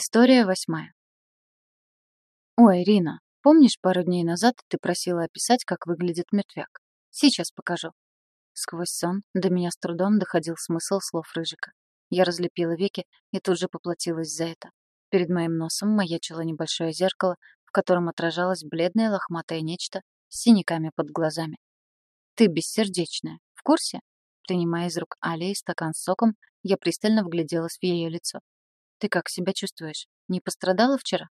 История восьмая. Ой, Ирина, помнишь, пару дней назад ты просила описать, как выглядит мертвяк? Сейчас покажу. Сквозь сон до меня с трудом доходил смысл слов Рыжика. Я разлепила веки и тут же поплатилась за это. Перед моим носом маячило небольшое зеркало, в котором отражалось бледное лохматое нечто с синяками под глазами. «Ты бессердечная. В курсе?» Принимая из рук Алии стакан с соком, я пристально вгляделась в ее лицо. «Ты как себя чувствуешь? Не пострадала вчера?»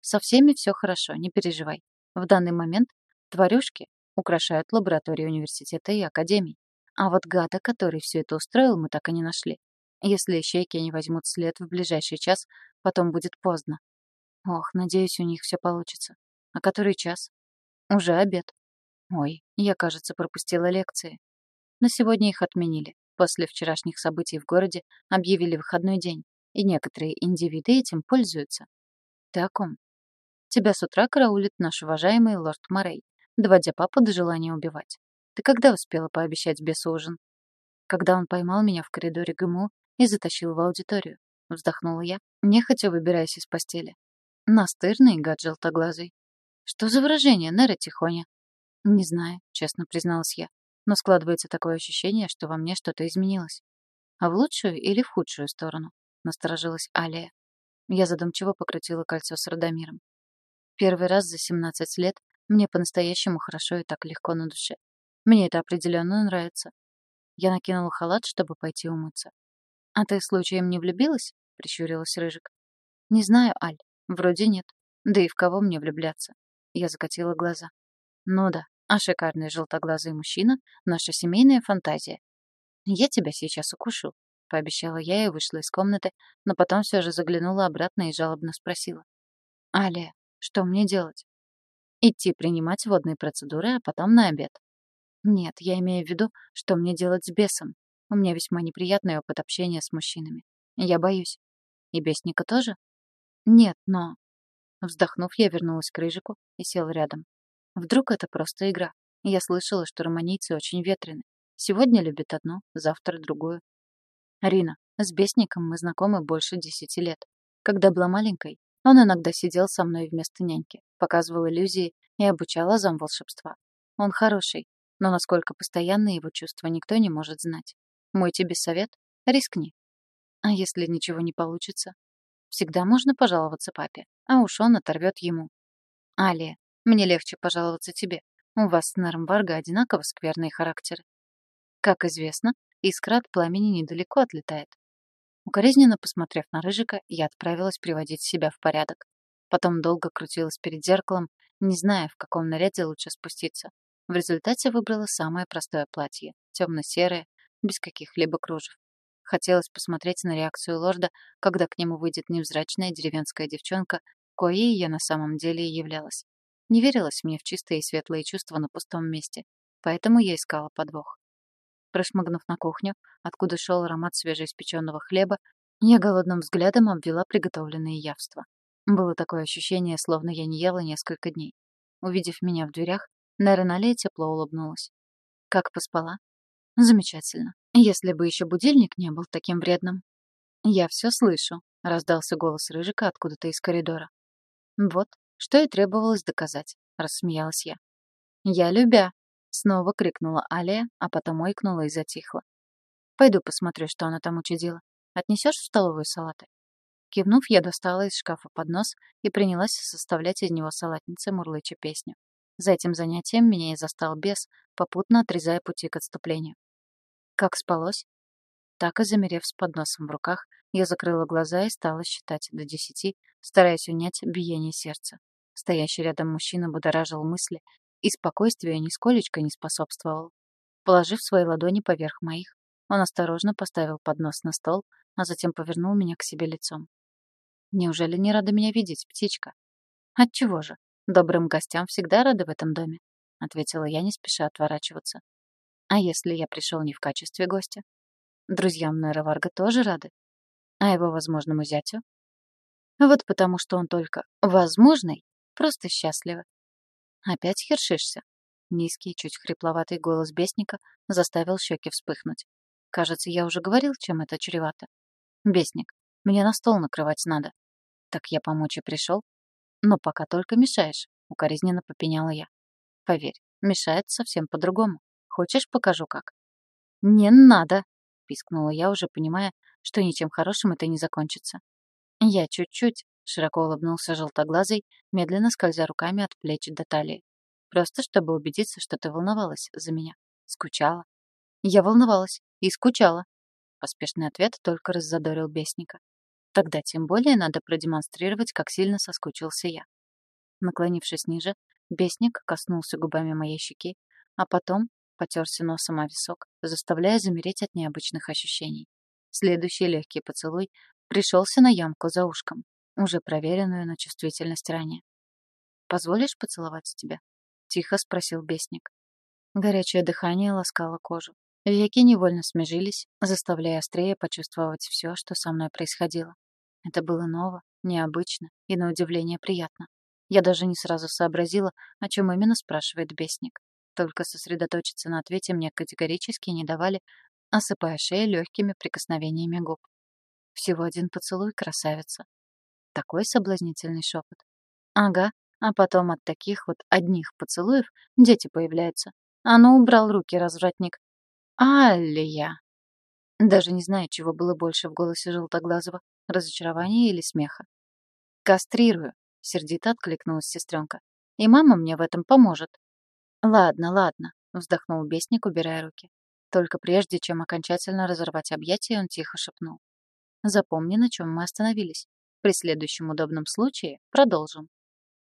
«Со всеми все хорошо, не переживай. В данный момент тварюшки украшают лаборатории университета и академий. А вот гада, который все это устроил, мы так и не нашли. Если ищейки не возьмут след в ближайший час, потом будет поздно. Ох, надеюсь, у них все получится. А который час? Уже обед. Ой, я, кажется, пропустила лекции. На сегодня их отменили. После вчерашних событий в городе объявили выходной день, и некоторые индивиды этим пользуются. Ты о ком? Тебя с утра караулит наш уважаемый лорд Морей, доводя папу до желания убивать. Ты когда успела пообещать бесу ужин? Когда он поймал меня в коридоре ГМУ и затащил в аудиторию. Вздохнула я, нехотя выбираясь из постели. Настырный гад желтоглазый. Что за выражение, Нера Тихоня? Не знаю, честно призналась я. Но складывается такое ощущение, что во мне что-то изменилось. А в лучшую или в худшую сторону? Насторожилась Алия. Я задумчиво покрутила кольцо с Радомиром. Первый раз за 17 лет мне по-настоящему хорошо и так легко на душе. Мне это определенно нравится. Я накинула халат, чтобы пойти умыться. «А ты случаем не влюбилась?» — прищурилась Рыжик. «Не знаю, Аль. Вроде нет. Да и в кого мне влюбляться?» Я закатила глаза. «Ну да, а шикарный желтоглазый мужчина — наша семейная фантазия. Я тебя сейчас укушу», — пообещала я и вышла из комнаты, но потом все же заглянула обратно и жалобно спросила. «Алия, что мне делать?» «Идти принимать водные процедуры, а потом на обед». «Нет, я имею в виду, что мне делать с бесом. У меня весьма неприятный опыт общения с мужчинами. Я боюсь. И бесника тоже? Нет, но... Вздохнув, я вернулась к Рыжику и села рядом. Вдруг это просто игра. Я слышала, что романийцы очень ветрены. Сегодня любят одну, завтра другую. Рина, с Бесником мы знакомы больше десяти лет. Когда была маленькой, он иногда сидел со мной вместо няньки, показывал иллюзии и обучал азам волшебства. Он хороший, но насколько постоянны его чувства, никто не может знать. Мой тебе совет — рискни. А если ничего не получится? Всегда можно пожаловаться папе, а уж он оторвет ему. Алия, мне легче пожаловаться тебе. У вас с Нером Варга одинаково скверные характеры. Как известно, искра от пламени недалеко отлетает. Укоризненно посмотрев на Рыжика, я отправилась приводить себя в порядок. Потом долго крутилась перед зеркалом, не зная, в каком наряде лучше спуститься. В результате выбрала самое простое платье, темно-серое, без каких-либо кружев. Хотелось посмотреть на реакцию лорда, когда к нему выйдет невзрачная деревенская девчонка, коей я на самом деле и являлась. Не верилось мне в чистые и светлые чувства на пустом месте, поэтому я искала подвох. Прошмыгнув на кухню, откуда шел аромат свежеиспеченного хлеба, я голодным взглядом обвела приготовленные явства. Было такое ощущение, словно я не ела несколько дней. Увидев меня в дверях, Нерена тепло улыбнулась. «Как поспала?» Замечательно. Если бы еще будильник не был таким вредным. Я все слышу, раздался голос Рыжика откуда-то из коридора. Вот, что и требовалось доказать, рассмеялась я. Я любя, снова крикнула Алия, а потом ойкнула и затихла. Пойду посмотрю, что она там учудила. Отнесешь в столовую салаты? Кивнув, я достала из шкафа поднос и принялась составлять из него салатницы мурлыча песню. За этим занятием меня и застал бес, попутно отрезая пути к отступлению. Как спалось? Так и замерев с подносом в руках, я закрыла глаза и стала считать до десяти, стараясь унять биение сердца. Стоящий рядом мужчина будоражил мысли, и спокойствие нисколечко не способствовал. Положив свои ладони поверх моих, он осторожно поставил поднос на стол, а затем повернул меня к себе лицом. «Неужели не рада меня видеть, птичка?» «Отчего же? Добрым гостям всегда рады в этом доме», — ответила я, не спеша отворачиваться. А если я пришел не в качестве гостя? Друзьям Нера Варга тоже рады. А его возможному зятю? Вот потому, что он только возможный, просто счастливый. Опять хершишься? Низкий, чуть хрипловатый голос бесника заставил щеки вспыхнуть. Кажется, я уже говорил, чем это чревато. Бесник, мне на стол накрывать надо. Так я помочь и пришел. Но пока только мешаешь, укоризненно попеняла я. Поверь, мешает совсем по-другому. Хочешь, покажу как? Не надо, пискнула я, уже понимая, что ничем хорошим это не закончится. Я чуть-чуть, широко улыбнулся желтоглазый, медленно скользя руками от плеч до талии. Просто чтобы убедиться, что ты волновалась за меня. Скучала. Я волновалась и скучала. Поспешный ответ только раззадорил бесника. Тогда тем более надо продемонстрировать, как сильно соскучился я. Наклонившись ниже, бесник коснулся губами моей щеки, а потом потерся носом о висок, заставляя замереть от необычных ощущений. Следующий легкий поцелуй пришелся на ямку за ушком, уже проверенную на чувствительность ранее. «Позволишь поцеловать тебя?» — тихо спросил бесник. Горячее дыхание ласкало кожу. Веки невольно смежились, заставляя острее почувствовать все, что со мной происходило. Это было ново, необычно и, на удивление, приятно. Я даже не сразу сообразила, о чем именно спрашивает бесник. Только сосредоточиться на ответе мне категорически не давали, осыпая шею легкими прикосновениями губ. Всего один поцелуй, красавица. Такой соблазнительный шепот. Ага, а потом от таких вот одних поцелуев дети появляются. А ну, убрал руки, развратник. Алия. Даже не знаю, чего было больше в голосе Желтоглазого разочарования или смеха. «Кастрирую», — сердито откликнулась сестренка. «И мама мне в этом поможет». «Ладно, ладно», — вздохнул бесник, убирая руки. Только прежде, чем окончательно разорвать объятия, он тихо шепнул. «Запомни, на чем мы остановились. При следующем удобном случае продолжим».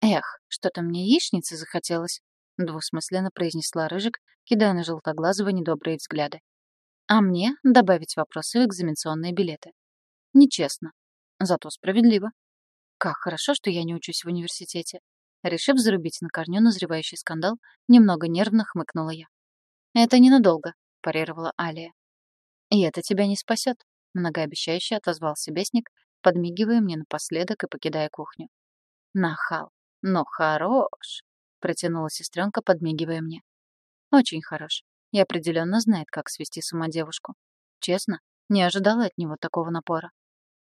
«Эх, что-то мне яичницы захотелось», — двусмысленно произнесла Рыжик, кидая на Желтоглазого недобрые взгляды. «А мне добавить вопросы в экзаменационные билеты. Нечестно. Зато справедливо. Как хорошо, что я не учусь в университете. Решив зарубить на корню назревающий скандал, немного нервно хмыкнула я. «Это ненадолго», — парировала Алия. «И это тебя не спасет», — многообещающе отозвался бесник, подмигивая мне напоследок и покидая кухню. «Нахал, но хорош», — протянула сестренка, подмигивая мне. «Очень хорош. И определенно знает, как свести с ума девушку. Честно, не ожидала от него такого напора.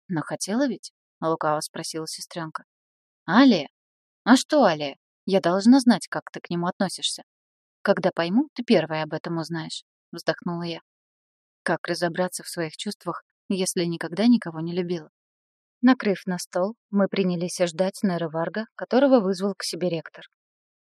«Но хотела ведь?» — лукаво спросила сестренка. «Алия? А что, Алия? Я должна знать, как ты к нему относишься. Когда пойму, ты первая об этом узнаешь», — вздохнула я. Как разобраться в своих чувствах, если никогда никого не любила? Накрыв на стол, мы принялись ждать Нера Варга, которого вызвал к себе ректор.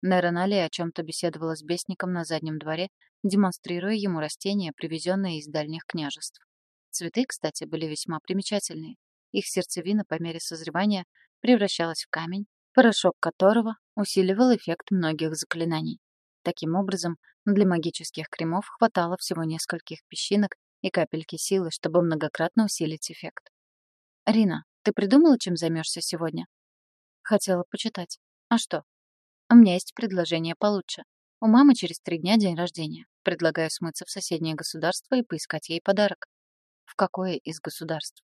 Нера Налия о чем-то беседовала с бесником на заднем дворе, демонстрируя ему растения, привезенные из дальних княжеств. Цветы, кстати, были весьма примечательные. Их сердцевина по мере созревания превращалась в камень, порошок которого усиливал эффект многих заклинаний. Таким образом, для магических кремов хватало всего нескольких песчинок и капельки силы, чтобы многократно усилить эффект. «Рина, ты придумала, чем займешься сегодня?» «Хотела почитать. А что?» «У меня есть предложение получше. У мамы через три дня день рождения. Предлагаю смыться в соседнее государство и поискать ей подарок». «В какое из государств?»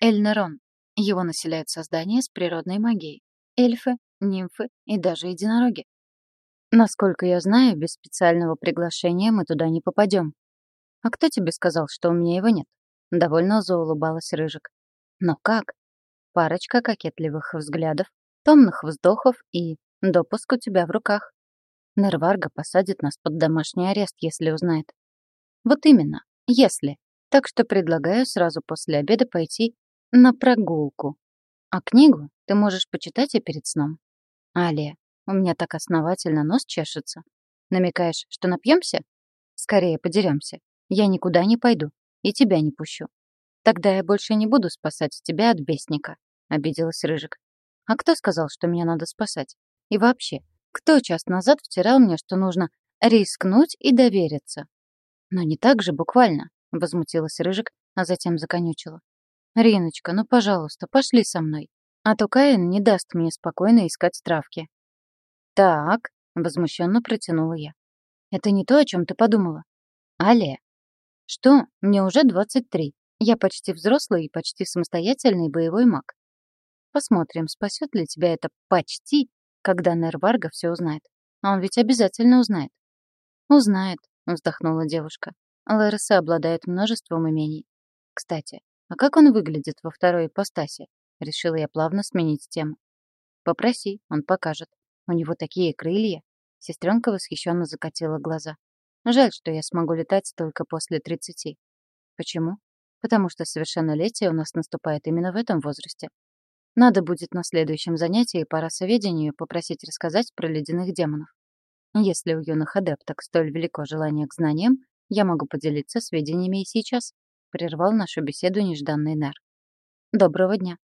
Эльнерон. Его населяют создания с природной магией. Эльфы, нимфы и даже единороги. Насколько я знаю, без специального приглашения мы туда не попадем. А кто тебе сказал, что у меня его нет? Довольно заулыбалась Рыжик. Но как? Парочка кокетливых взглядов, томных вздохов и допуск у тебя в руках. Нерварга посадит нас под домашний арест, если узнает. Вот именно, если. Так что предлагаю сразу после обеда пойти на прогулку. А книгу ты можешь почитать и перед сном. Алия, у меня так основательно нос чешется. Намекаешь, что напьемся? Скорее подеремся. Я никуда не пойду и тебя не пущу. Тогда я больше не буду спасать тебя от бесника, обиделась Рыжик. А кто сказал, что меня надо спасать? И вообще, кто час назад втирал мне, что нужно рискнуть и довериться? Но не так же буквально, возмутилась Рыжик, а затем законючила. «Риночка, ну, пожалуйста, пошли со мной. А то Каин не даст мне спокойно искать травки». «Так», — возмущенно протянула я. «Это не то, о чем ты подумала». «Алия». «Что? Мне уже 23. Я почти взрослый и почти самостоятельный боевой маг. Посмотрим, спасет ли тебя это «почти», когда Нерварга все узнает. А он ведь обязательно узнает. «Узнает», — вздохнула девушка. Лареса обладает множеством имений. Кстати, а как он выглядит во второй ипостаси? Решила я плавно сменить тему. Попроси, он покажет. У него такие крылья. Сестренка восхищенно закатила глаза. Жаль, что я смогу летать только после тридцати. Почему? Потому что совершеннолетие у нас наступает именно в этом возрасте. Надо будет на следующем занятии по расоведению попросить рассказать про ледяных демонов. Если у юных адепток столь велико желание к знаниям, я могу поделиться сведениями и сейчас. Прервал нашу беседу нежданный Нер. Доброго дня.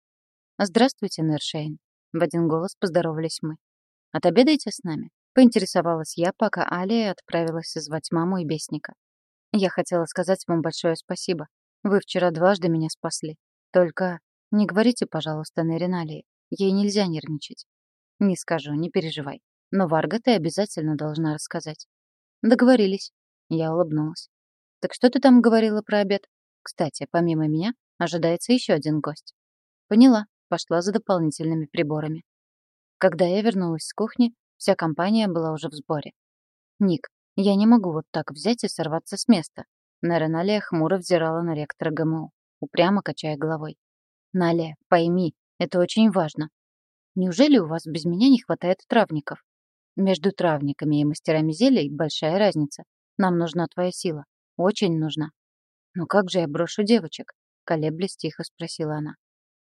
Здравствуйте, Нер Шейн. В один голос поздоровались мы. Отобедайте с нами. Поинтересовалась я, пока Алия отправилась звать маму и бесника. Я хотела сказать вам большое спасибо. Вы вчера дважды меня спасли. Только не говорите, пожалуйста, Нериналии. Ей нельзя нервничать. Не скажу, не переживай. Но Варга ты обязательно должна рассказать. Договорились. Я улыбнулась. Так что ты там говорила про обед? Кстати, помимо меня, ожидается еще один гость. Поняла. Пошла за дополнительными приборами. Когда я вернулась с кухни, вся компания была уже в сборе. Ник, я не могу вот так взять и сорваться с места. Нереналия хмуро взирала на ректора ГМУ, упрямо качая головой. «Наля, пойми, это очень важно. Неужели у вас без меня не хватает травников? Между травниками и мастерами зелий большая разница. Нам нужна твоя сила. Очень нужна». «Ну как же я брошу девочек?» — колеблясь тихо спросила она.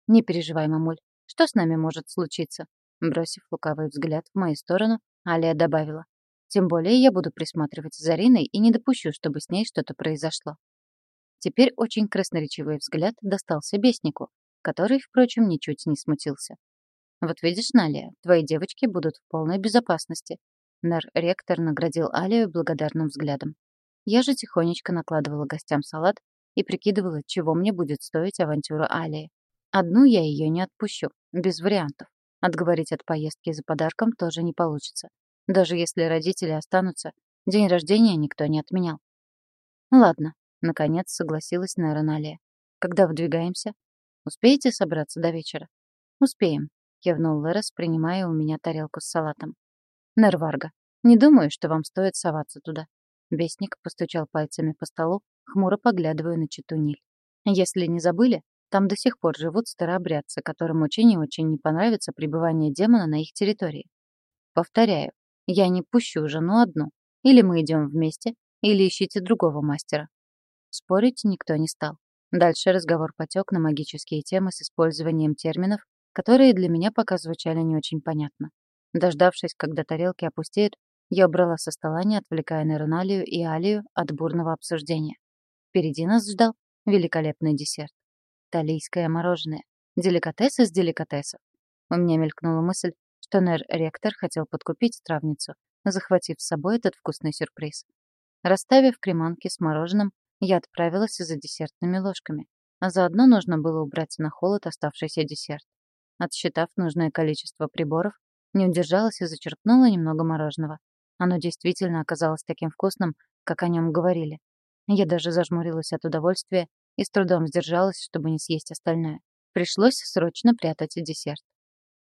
«Не переживай, мамуль. Что с нами может случиться?» Бросив лукавый взгляд в мою сторону, Алия добавила. Тем более я буду присматривать за Риной и не допущу, чтобы с ней что-то произошло. Теперь очень красноречивый взгляд достался беснику, который, впрочем, ничуть не смутился. «Вот видишь, Налия, твои девочки будут в полной безопасности». Нар-ректор наградил Алию благодарным взглядом. Я же тихонечко накладывала гостям салат и прикидывала, чего мне будет стоить авантюра Алии. Одну я ее не отпущу, без вариантов. Отговорить от поездки за подарком тоже не получится. Даже если родители останутся, день рождения никто не отменял. Ладно, наконец согласилась Нейроналия. Когда выдвигаемся? Успеете собраться до вечера? Успеем, кивнул Лерес, принимая у меня тарелку с салатом. Нерварга, не думаю, что вам стоит соваться туда. Бесник постучал пальцами по столу, хмуро поглядывая на Читуниль. Если не забыли, там до сих пор живут старообрядцы, которым очень и очень не понравится пребывание демона на их территории. Повторяю, я не пущу жену одну. Или мы идем вместе, или ищите другого мастера. Спорить никто не стал. Дальше разговор потек на магические темы с использованием терминов, которые для меня пока звучали не очень понятно. Дождавшись, когда тарелки опустеют, я убрала со стола, не отвлекая Нероналию и Алию от бурного обсуждения. Впереди нас ждал великолепный десерт. Талийское мороженое. Деликатес из деликатесов. У меня мелькнула мысль, что Нер-ректор хотел подкупить травницу, захватив с собой этот вкусный сюрприз. Расставив креманки с мороженым, я отправилась за десертными ложками, а заодно нужно было убрать на холод оставшийся десерт. Отсчитав нужное количество приборов, не удержалась и зачерпнула немного мороженого. Оно действительно оказалось таким вкусным, как о нем говорили. Я даже зажмурилась от удовольствия и с трудом сдержалась, чтобы не съесть остальное. Пришлось срочно прятать десерт.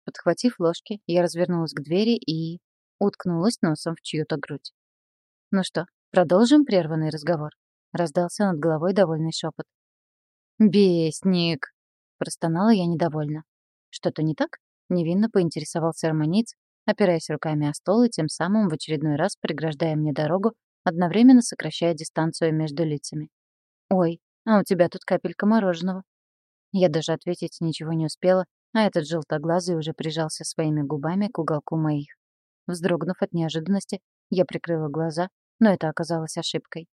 Подхватив ложки, я развернулась к двери и... уткнулась носом в чью-то грудь. «Ну что, продолжим прерванный разговор?» Раздался над головой довольный шепот. «Бесник!» — простонала я недовольно. «Что-то не так?» — невинно поинтересовался арманиц, опираясь руками о стол и тем самым в очередной раз преграждая мне дорогу, одновременно сокращая дистанцию между лицами. «Ой, а у тебя тут капелька мороженого». Я даже ответить ничего не успела, а этот желтоглазый уже прижался своими губами к уголку моих. Вздрогнув от неожиданности, я прикрыла глаза, но это оказалось ошибкой.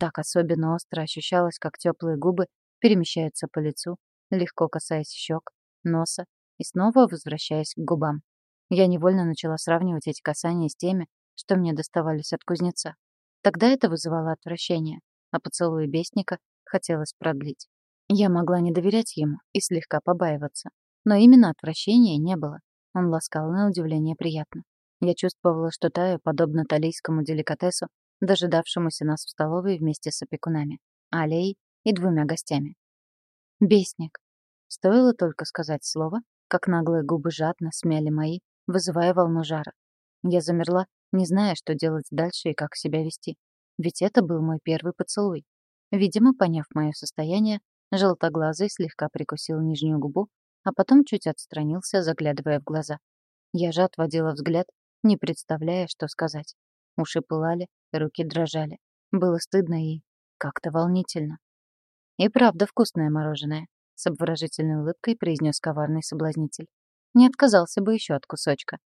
Так особенно остро ощущалось, как теплые губы перемещаются по лицу, легко касаясь щек, носа и снова возвращаясь к губам. Я невольно начала сравнивать эти касания с теми, что мне доставались от кузнеца. Тогда это вызывало отвращение, а поцелуи бесника хотелось продлить. Я могла не доверять ему и слегка побаиваться. Но именно отвращения не было. Он ласкал на удивление приятно. Я чувствовала, что таю, подобно талийскому деликатесу, дожидавшемуся нас в столовой вместе с опекунами, Алей и двумя гостями. Бесник. Стоило только сказать слово, как наглые губы жадно смяли мои, вызывая волну жара. Я замерла, не зная, что делать дальше и как себя вести. Ведь это был мой первый поцелуй. Видимо, поняв мое состояние, желтоглазый слегка прикусил нижнюю губу, а потом чуть отстранился, заглядывая в глаза. Я же отводила взгляд, не представляя, что сказать. Уши пылали, руки дрожали. Было стыдно и как-то волнительно. «И правда вкусное мороженое», — с обворожительной улыбкой произнес коварный соблазнитель. «Не отказался бы еще от кусочка.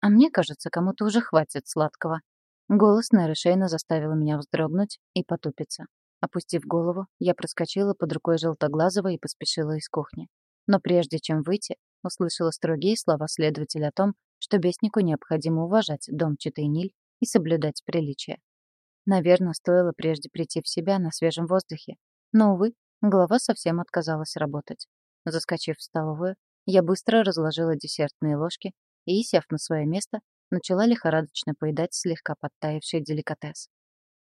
А мне кажется, кому-то уже хватит сладкого». Голос Неры Шейна заставил меня вздрогнуть и потупиться. Опустив голову, я проскочила под рукой Желтоглазого и поспешила из кухни. Но прежде чем выйти, услышала строгие слова следователя о том, что беснику необходимо уважать дом Читайниль и соблюдать приличия. Наверное, стоило прежде прийти в себя на свежем воздухе. Но, увы, голова совсем отказалась работать. Заскочив в столовую, я быстро разложила десертные ложки и, сев на свое место, начала лихорадочно поедать слегка подтаявший деликатес.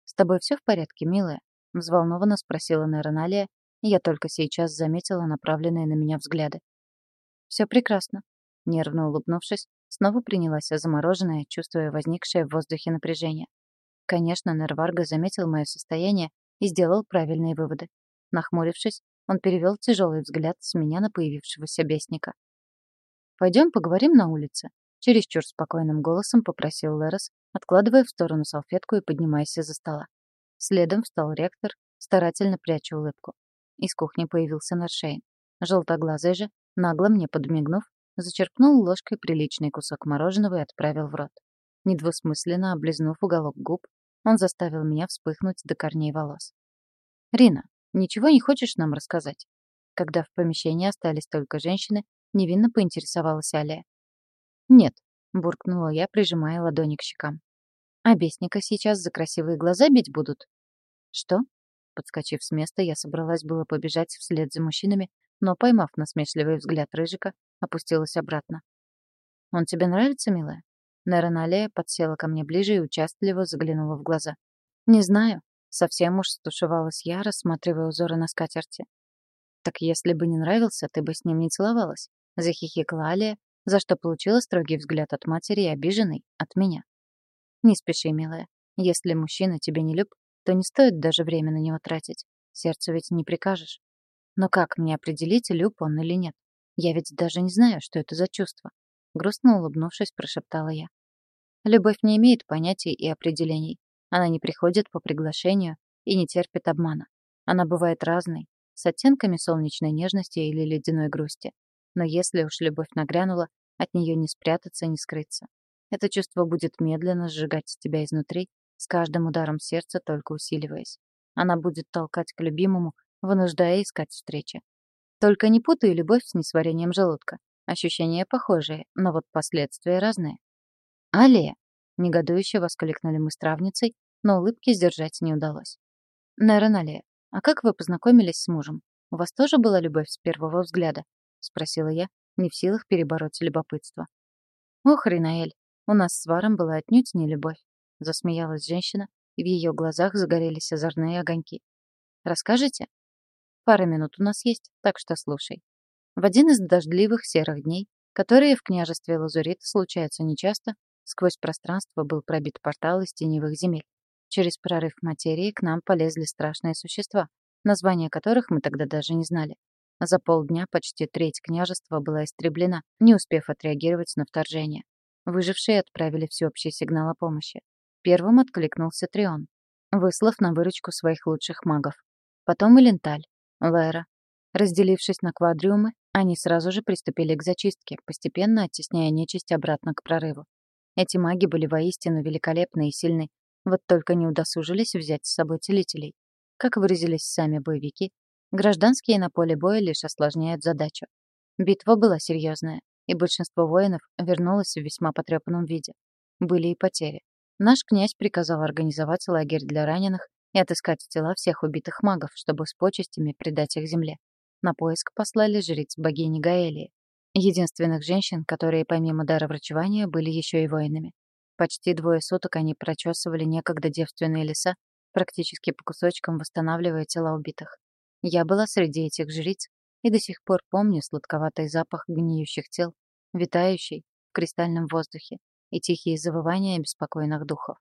«С тобой все в порядке, милая?» — взволнованно спросила Нероналия, и я только сейчас заметила направленные на меня взгляды. «Все прекрасно», — нервно улыбнувшись, снова принялась за замороженное, чувствуя возникшее в воздухе напряжение. Конечно, Нерварга заметил мое состояние и сделал правильные выводы. Нахмурившись, он перевел тяжелый взгляд с меня на появившегося бесника. «Пойдем поговорим на улице», — чересчур спокойным голосом попросил Лерос, откладывая в сторону салфетку и поднимаясь из-за стола. Следом встал ректор, старательно пряча улыбку. Из кухни появился Наршейн. Желтоглазый же, нагло мне подмигнув, зачерпнул ложкой приличный кусок мороженого и отправил в рот. Недвусмысленно облизнув уголок губ, он заставил меня вспыхнуть до корней волос. «Рина, ничего не хочешь нам рассказать?» Когда в помещении остались только женщины, невинно поинтересовалась Алия. «Нет», — буркнула я, прижимая ладони к щекам. «А сейчас за красивые глаза бить будут?» «Что?» Подскочив с места, я собралась было побежать вслед за мужчинами, но, поймав насмешливый взгляд Рыжика, опустилась обратно. «Он тебе нравится, милая?» Нероналия подсела ко мне ближе и участливо заглянула в глаза. «Не знаю». Совсем уж стушевалась я, рассматривая узоры на скатерти. «Так если бы не нравился, ты бы с ним не целовалась», — захихикала Алия, за что получила строгий взгляд от матери и обиженный от меня. «Не спеши, милая. Если мужчина тебе не люб, то не стоит даже время на него тратить. Сердцу ведь не прикажешь. Но как мне определить, люб он или нет? Я ведь даже не знаю, что это за чувство. Грустно улыбнувшись, прошептала я. Любовь не имеет понятий и определений. Она не приходит по приглашению и не терпит обмана. Она бывает разной, с оттенками солнечной нежности или ледяной грусти. Но если уж любовь нагрянула, от нее не спрятаться, не скрыться. Это чувство будет медленно сжигать тебя изнутри, с каждым ударом сердца только усиливаясь. Она будет толкать к любимому, вынуждая искать встречи. Только не путай любовь с несварением желудка. Ощущения похожие, но вот последствия разные. «Алия!» — негодующе воскликнули мы с травницей, но улыбки сдержать не удалось. «Нерон Алия, а как вы познакомились с мужем? У вас тоже была любовь с первого взгляда?» — спросила я, не в силах перебороть любопытство. «Ох, Ринаэль, у нас с Варом была отнюдь не любовь. — засмеялась женщина, и в ее глазах загорелись озорные огоньки. «Расскажете?» «Пара минут у нас есть, так что слушай». В один из дождливых серых дней, которые в княжестве Лазурит случаются нечасто, сквозь пространство был пробит портал из теневых земель. Через прорыв материи к нам полезли страшные существа, названия которых мы тогда даже не знали. За полдня почти треть княжества была истреблена, не успев отреагировать на вторжение. Выжившие отправили всеобщий сигнал о помощи. Первым откликнулся Трион, выслав на выручку своих лучших магов. Потом Эленталь, Лера. Разделившись на квадриумы, они сразу же приступили к зачистке, постепенно оттесняя нечисть обратно к прорыву. Эти маги были воистину великолепны и сильны, вот только не удосужились взять с собой целителей. Как выразились сами боевики, гражданские на поле боя лишь осложняют задачу. Битва была серьезная, и большинство воинов вернулось в весьма потрепанном виде. Были и потери. Наш князь приказал организовать лагерь для раненых и отыскать тела всех убитых магов, чтобы с почестями предать их земле. На поиск послали жриц богини Гаэлии, единственных женщин, которые помимо дара врачевания были еще и воинами. Почти двое суток они прочесывали некогда девственные леса, практически по кусочкам восстанавливая тела убитых. Я была среди этих жриц и до сих пор помню сладковатый запах гниющих тел, витающий в кристальном воздухе, и тихие завывания беспокойных духов.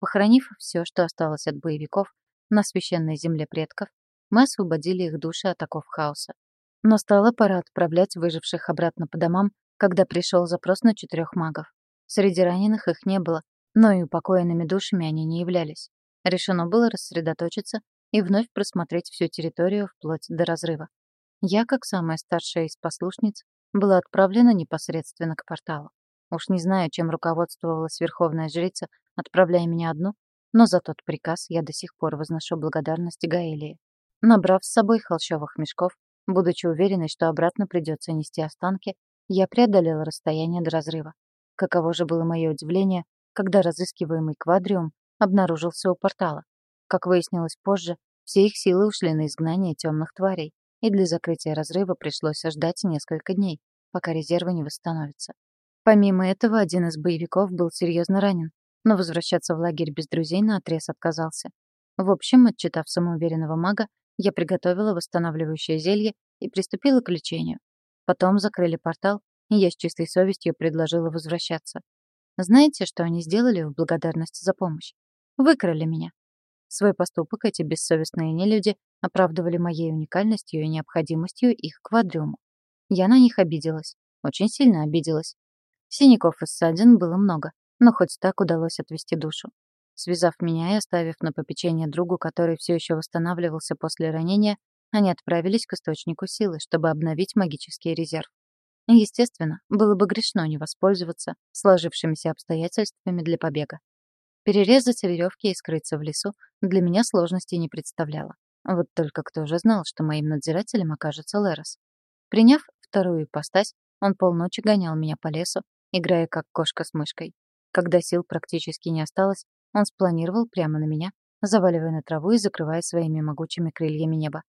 Похоронив все, что осталось от боевиков, на священной земле предков, мы освободили их души от оков хаоса. Настала пора отправлять выживших обратно по домам, когда пришел запрос на четырех магов. Среди раненых их не было, но и упокоенными душами они не являлись. Решено было рассредоточиться и вновь просмотреть всю территорию вплоть до разрыва. Я, как самая старшая из послушниц, была отправлена непосредственно к порталу. Уж не знаю, чем руководствовалась верховная жрица, отправляя меня одну, но за тот приказ я до сих пор возношу благодарность Гаэлии. Набрав с собой холщовых мешков, будучи уверенной, что обратно придется нести останки, я преодолела расстояние до разрыва. Каково же было мое удивление, когда разыскиваемый квадриум обнаружился у портала. Как выяснилось позже, все их силы ушли на изгнание темных тварей, и для закрытия разрыва пришлось ждать несколько дней, пока резервы не восстановятся. Помимо этого, один из боевиков был серьезно ранен, но возвращаться в лагерь без друзей наотрез отказался. В общем, отчитав самоуверенного мага, я приготовила восстанавливающее зелье и приступила к лечению. Потом закрыли портал, и я с чистой совестью предложила возвращаться. Знаете, что они сделали в благодарность за помощь? Выкрали меня. Свой поступок эти бессовестные нелюди оправдывали моей уникальностью и необходимостью их квадриуму. Я на них обиделась. Очень сильно обиделась. Синяков и ссадин было много, но хоть так удалось отвести душу. Связав меня и оставив на попечение другу, который все еще восстанавливался после ранения, они отправились к источнику силы, чтобы обновить магический резерв. Естественно, было бы грешно не воспользоваться сложившимися обстоятельствами для побега. Перерезать веревки и скрыться в лесу для меня сложности не представляло. Вот только кто же знал, что моим надзирателем окажется Лерос. Приняв вторую ипостась, он полночи гонял меня по лесу, играя как кошка с мышкой. Когда сил практически не осталось, он спланировал прямо на меня, заваливая на траву и закрывая своими могучими крыльями небо.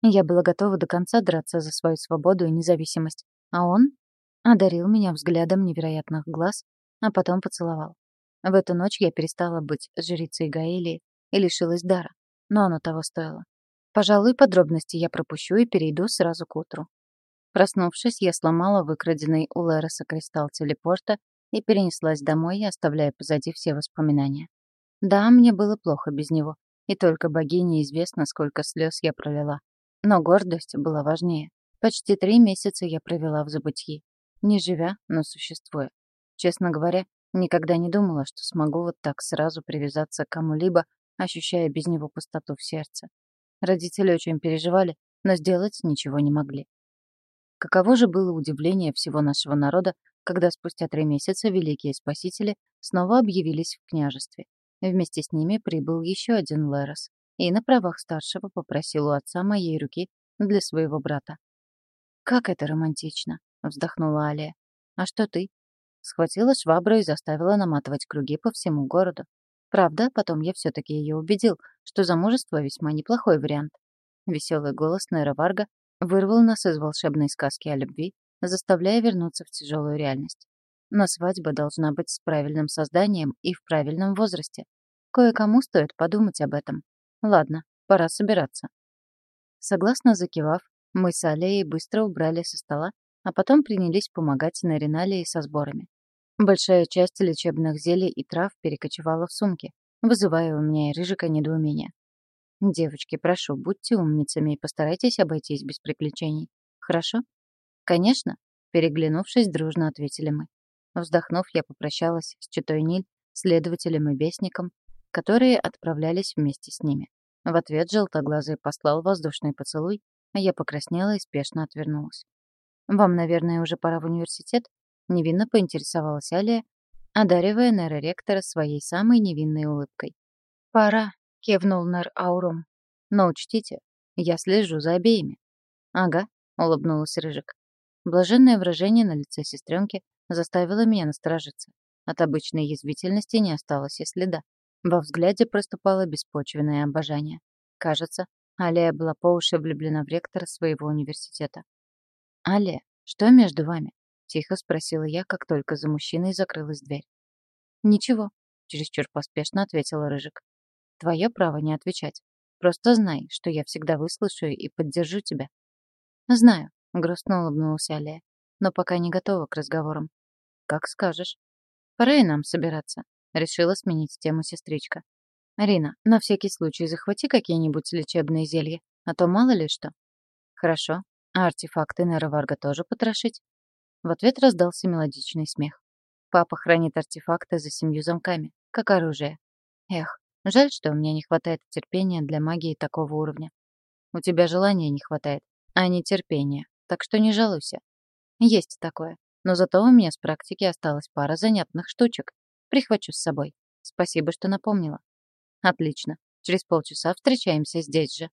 Я была готова до конца драться за свою свободу и независимость, а он одарил меня взглядом невероятных глаз, а потом поцеловал. В эту ночь я перестала быть жрицей Гаэлии и лишилась дара, но оно того стоило. Пожалуй, подробности я пропущу и перейду сразу к утру. Проснувшись, я сломала выкраденный у Лероса кристалл телепорта и перенеслась домой, оставляя позади все воспоминания. Да, мне было плохо без него, и только богине известно, сколько слез я пролила. Но гордость была важнее. Почти три месяца я провела в забытии. Не живя, но существуя. Честно говоря, никогда не думала, что смогу вот так сразу привязаться к кому-либо, ощущая без него пустоту в сердце. Родители очень переживали, но сделать ничего не могли. Каково же было удивление всего нашего народа, когда спустя три месяца великие спасители снова объявились в княжестве. Вместе с ними прибыл еще один Лерос и на правах старшего попросил у отца моей руки для своего брата. «Как это романтично!» — вздохнула Алия. «А что ты?» Схватила швабру и заставила наматывать круги по всему городу. Правда, потом я все-таки ее убедил, что замужество весьма неплохой вариант. Веселый голос Нейра Варга вырвал нас из волшебной сказки о любви, заставляя вернуться в тяжелую реальность. Но свадьба должна быть с правильным созданием и в правильном возрасте. Кое-кому стоит подумать об этом. Ладно, пора собираться. Согласно закивав, мы с Алией быстро убрали со стола, а потом принялись помогать Нариналии со сборами. Большая часть лечебных зелий и трав перекочевала в сумки, вызывая у меня и Рыжика недоумение. «Девочки, прошу, будьте умницами и постарайтесь обойтись без приключений. Хорошо?» «Конечно», — переглянувшись, дружно ответили мы. Вздохнув, я попрощалась с Читой Ниль, следователем и бесником, которые отправлялись вместе с ними. В ответ желтоглазый послал воздушный поцелуй, а я покраснела и спешно отвернулась. «Вам, наверное, уже пора в университет?» — невинно поинтересовалась Алия, одаривая нейроректора своей самой невинной улыбкой. «Пора», — кивнул нейр Аурум. «Но учтите, я слежу за обеими». «Ага», — улыбнулась Рыжик. Блаженное выражение на лице сестренки заставило меня насторожиться. От обычной язвительности не осталось и следа. Во взгляде проступало беспочвенное обожание. Кажется, Алия была по уши влюблена в ректора своего университета. «Алия, что между вами?» — тихо спросила я, как только за мужчиной закрылась дверь. «Ничего», — чересчур поспешно ответила Рыжик. «Твое право не отвечать. Просто знай, что я всегда выслушаю и поддержу тебя». «Знаю», — грустно улыбнулась Алия, «но пока не готова к разговорам». «Как скажешь». «Пора и нам собираться», Решила сменить тему сестричка. «Арина, на всякий случай захвати какие-нибудь лечебные зелья, а то мало ли что». «Хорошо», А артефакты Нероварга тоже потрошить? В ответ раздался мелодичный смех. Папа хранит артефакты за семью замками, как оружие. Эх, жаль, что у меня не хватает терпения для магии такого уровня. У тебя желания не хватает, а не терпения, так что не жалуйся. Есть такое. Но зато у меня с практики осталась пара занятных штучек. Прихвачу с собой. Спасибо, что напомнила. Отлично. Через полчаса встречаемся здесь же.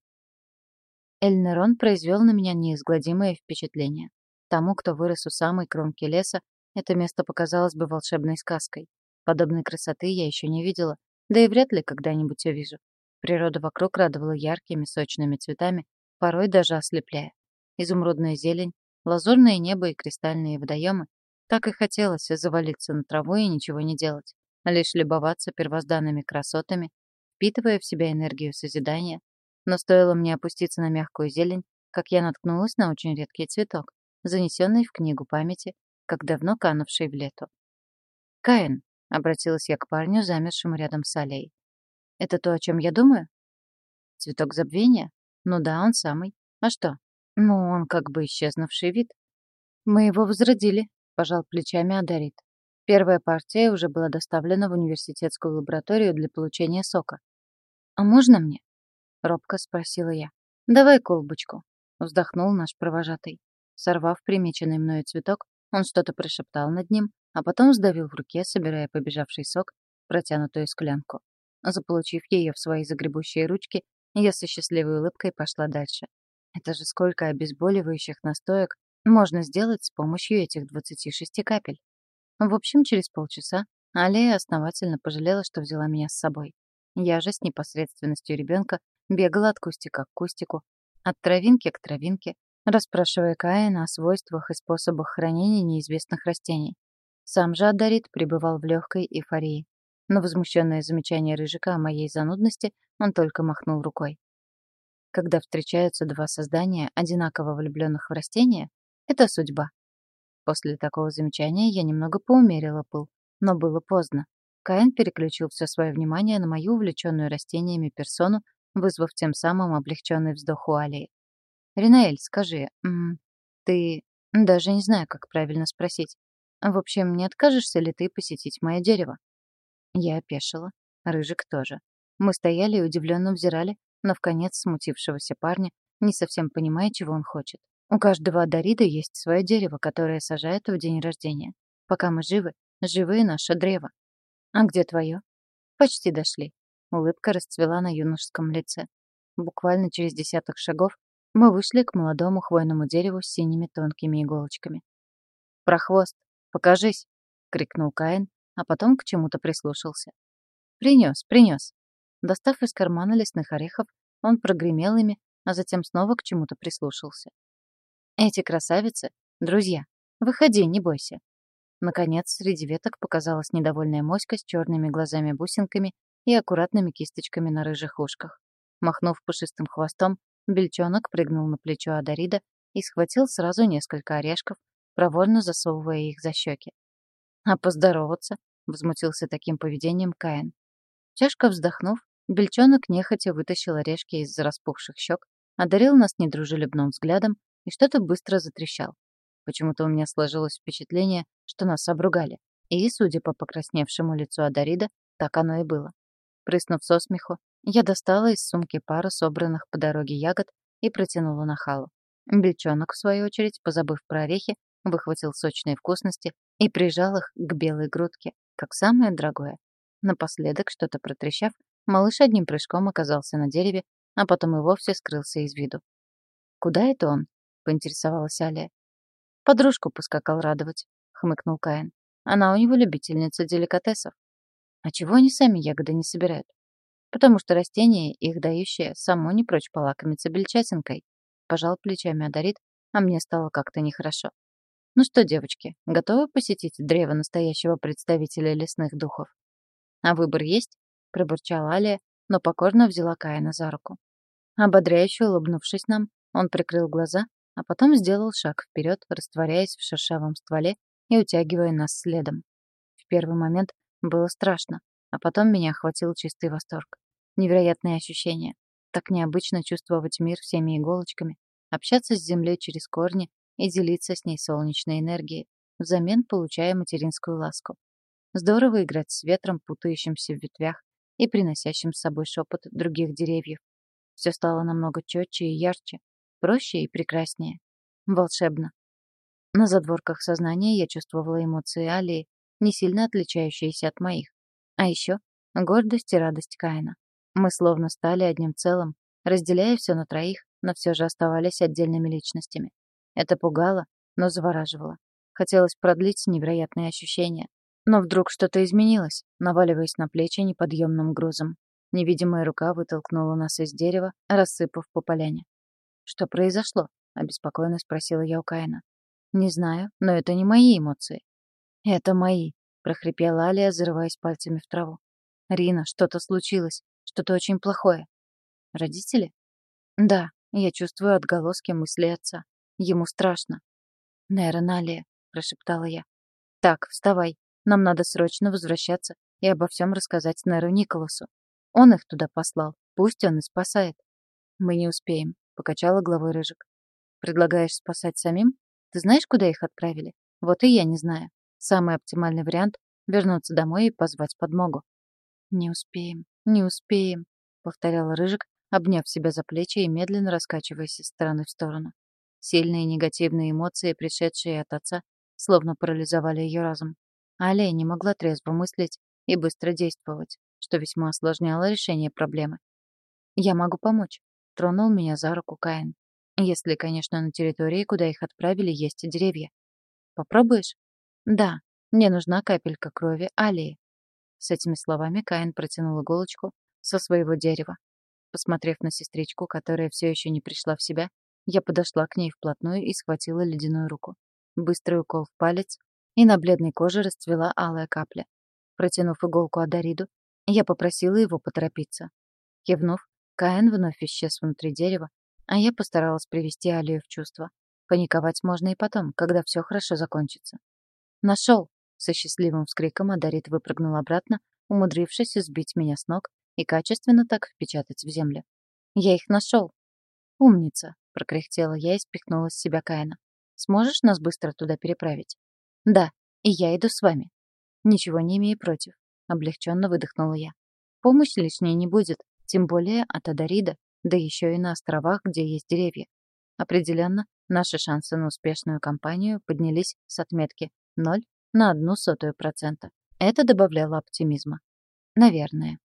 Эльнерон произвел на меня неизгладимое впечатление. Тому, кто вырос у самой кромки леса, это место показалось бы волшебной сказкой. Подобной красоты я еще не видела, да и вряд ли когда-нибудь увижу. Природа вокруг радовала яркими, сочными цветами, порой даже ослепляя. Изумрудная зелень, лазурное небо и кристальные водоемы. Так и хотелось завалиться на траву и ничего не делать, а лишь любоваться первозданными красотами, впитывая в себя энергию созидания. Но стоило мне опуститься на мягкую зелень, как я наткнулась на очень редкий цветок, занесенный в книгу памяти, как давно канувший в лету. «Каин», — обратилась я к парню, замершему рядом с аллеей. «Это то, о чем я думаю?» «Цветок забвения? Ну да, он самый. А что? Ну, он как бы исчезнувший вид. Мы его возродили, пожал плечами Адарит. Первая партия уже была доставлена в университетскую лабораторию для получения сока. «А можно мне?» — робко спросила я. «Давай колбочку», — вздохнул наш провожатый. Сорвав примеченный мною цветок, он что-то прошептал над ним, а потом сдавил в руке, собирая побежавший сок, протянутую склянку. Заполучив ее в свои загребущие ручки, я со счастливой улыбкой пошла дальше. Это же сколько обезболивающих настоек можно сделать с помощью этих 26 капель. В общем, через полчаса Алия основательно пожалела, что взяла меня с собой. Я же с непосредственностью ребенка бегала от кустика к кустику, от травинки к травинке, расспрашивая Каина о свойствах и способах хранения неизвестных растений. Сам же Адарит пребывал в легкой эйфории. На возмущенное замечание Рыжика о моей занудности он только махнул рукой. Когда встречаются два создания, одинаково влюбленных в растения, это судьба. После такого замечания я немного поумерила пыл, но было поздно. Каин переключил все свое внимание на мою увлеченную растениями персону, вызвав тем самым облегченный вздох у Алии. «Ринаэль, скажи, м ты...» Даже не знаю, как правильно спросить. В общем, не откажешься ли ты посетить мое дерево? Я опешила. Рыжик тоже. Мы стояли и удивленно взирали на вконец смутившегося парня, не совсем понимая, чего он хочет. У каждого Адарида есть свое дерево, которое сажает в день рождения. Пока мы живы, живы и наше древо. А где твое? Почти дошли. Улыбка расцвела на юношеском лице. Буквально через десяток шагов мы вышли к молодому хвойному дереву с синими тонкими иголочками. «Прохвост, покажись!» — крикнул Каин, а потом к чему-то прислушался. «Принес, принес!» Достав из кармана лесных орехов, он прогремел ими, а затем снова к чему-то прислушался. «Эти красавицы — друзья. Выходи, не бойся». Наконец, среди веток показалась недовольная моська с черными глазами-бусинками и аккуратными кисточками на рыжих ушках. Махнув пушистым хвостом, бельчонок прыгнул на плечо Адарида и схватил сразу несколько орешков, проворно засовывая их за щеки. «А поздороваться?» — возмутился таким поведением Каин. Тяжко вздохнув, Бельчонок нехотя вытащил орешки из распухших щек, одарил нас недружелюбным взглядом и что-то быстро затрещал. Почему-то у меня сложилось впечатление, что нас обругали. И, судя по покрасневшему лицу Адарида, так оно и было. Прыснув со смеху, я достала из сумки пару собранных по дороге ягод и протянула на халу. Бельчонок, в свою очередь, позабыв про орехи, выхватил сочные вкусности и прижал их к белой грудке, как самое дорогое. Напоследок, что-то протрещав, Малыш одним прыжком оказался на дереве, а потом и вовсе скрылся из виду. «Куда это он?» — поинтересовалась Алия. «Подружку поскакал радовать», — хмыкнул Каин. «Она у него любительница деликатесов». «А чего они сами ягоды не собирают?» «Потому что растение, их дающее, само не прочь полакомиться бельчатинкой», — пожал плечами Адарит, а мне стало как-то нехорошо. «Ну что, девочки, готовы посетить древо настоящего представителя лесных духов? А выбор есть?» — пробурчала Алия, но покорно взяла Каина за руку. Ободряюще улыбнувшись нам, он прикрыл глаза, а потом сделал шаг вперед, растворяясь в шершавом стволе и утягивая нас следом. В первый момент было страшно, а потом меня охватил чистый восторг. Невероятные ощущения. Так необычно чувствовать мир всеми иголочками, общаться с землей через корни и делиться с ней солнечной энергией, взамен получая материнскую ласку. Здорово играть с ветром, путающимся в ветвях и приносящим с собой шепот других деревьев. Все стало намного четче и ярче, проще и прекраснее. Волшебно. На задворках сознания я чувствовала эмоции Алии, не сильно отличающиеся от моих. А еще гордость и радость Каина. Мы словно стали одним целым, разделяя все на троих, но все же оставались отдельными личностями. Это пугало, но завораживало. Хотелось продлить невероятные ощущения. Но вдруг что-то изменилось, наваливаясь на плечи неподъемным грузом. Невидимая рука вытолкнула нас из дерева, рассыпав по поляне. «Что произошло?» — обеспокоенно спросила я у Каина. «Не знаю, но это не мои эмоции». «Это мои», — прохрипела Алия, зарываясь пальцами в траву. «Рина, что-то случилось, что-то очень плохое». «Родители?» «Да, я чувствую отголоски мысли отца. Ему страшно». «Нейрон Алия», — прошептала я. «Так, вставай, нам надо срочно возвращаться и обо всем рассказать Неру Николасу. Он их туда послал. Пусть он и спасает. Мы не успеем, покачала головой Рыжик. Предлагаешь спасать самим? Ты знаешь, куда их отправили? Вот и я не знаю. Самый оптимальный вариант — вернуться домой и позвать подмогу. Не успеем, не успеем, повторяла Рыжик, обняв себя за плечи и медленно раскачиваясь из стороны в сторону. Сильные негативные эмоции, пришедшие от отца, словно парализовали ее разум. Алия не могла трезво мыслить и быстро действовать, что весьма осложняло решение проблемы. «Я могу помочь», — тронул меня за руку Каин. «Если, конечно, на территории, куда их отправили, есть деревья. Попробуешь?» «Да, мне нужна капелька крови Алии». С этими словами Каин протянул иголочку со своего дерева. Посмотрев на сестричку, которая все еще не пришла в себя, я подошла к ней вплотную и схватила ледяную руку. Быстрый укол в палец, и на бледной коже расцвела алая капля. Протянув иголку Адариду, я попросила его поторопиться. Кивнув, Каин вновь исчез внутри дерева, а я постаралась привести Алию в чувство. Паниковать можно и потом, когда все хорошо закончится. «Нашел!» — со счастливым вскриком Адарит выпрыгнул обратно, умудрившись сбить меня с ног и качественно так впечатать в землю. «Я их нашел!» «Умница!» — прокряхтела я и спихнула с себя Каина. «Сможешь нас быстро туда переправить?» «Да, и я иду с вами». «Ничего не имею против», — облегченно выдохнула я. «Помощь лишней не будет, тем более от Адарида, да еще и на островах, где есть деревья. Определенно, наши шансы на успешную кампанию поднялись с отметки 0 на одну сотую процента. Это добавляло оптимизма. Наверное.